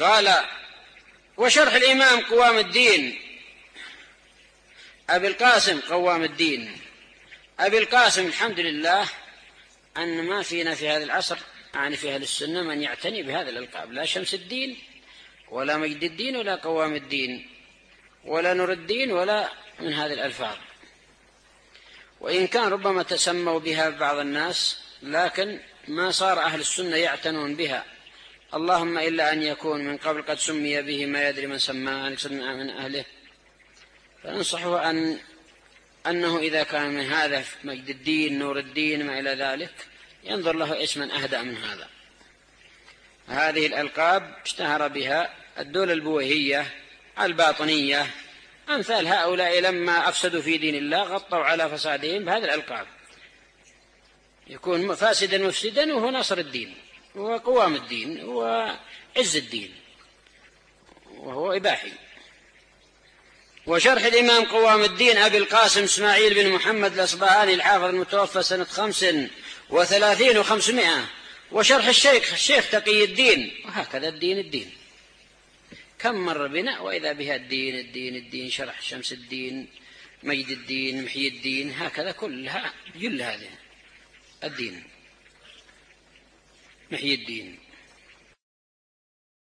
قال وشرح الإمام قوام الدين. أبي القاسم قوام الدين. أبي القاسم الحمد لله أن ما فينا في هذا العصر يعني في أهل السنة من يعتني بهذا الألقاب. لا شمس الدين ولا مجد الدين ولا قوام الدين ولا نور الدين ولا من هذه الألفاظ. وإن كان ربما تسموا بها بعض الناس لكن ما صار أهل السنة يعتنون بها. اللهم إلا أن يكون من قبل قد سمي به ما يدري من سماه أن من أهله. فننصحه أن أنه إذا كان من هذا مجد الدين نور الدين ما إلى ذلك ينظر له اسما أهدأ من هذا. هذه الألقاب اشتهر بها الدولة البويهية الباطنية. أمثال هؤلاء لما أفسدوا في دين الله غطوا على فسادهم بهذه الألقاب. يكون فاسدا مفسدا وهو نصر الدين. وقوام الدين وعز الدين وهو إباحي. وشرح الإمام قوام الدين أبي القاسم إسماعيل بن محمد الأصبهاني الحافظ المتوفى سنة خمس وثلاثين وخمسمائة وشرح الشيخ الشيخ تقي الدين وهكذا الدين الدين. كم مر بنا وإذا بها الدين الدين الدين شرح شمس الدين مجد الدين محيي الدين هكذا كلها جل هذه الدين. محيي الدين.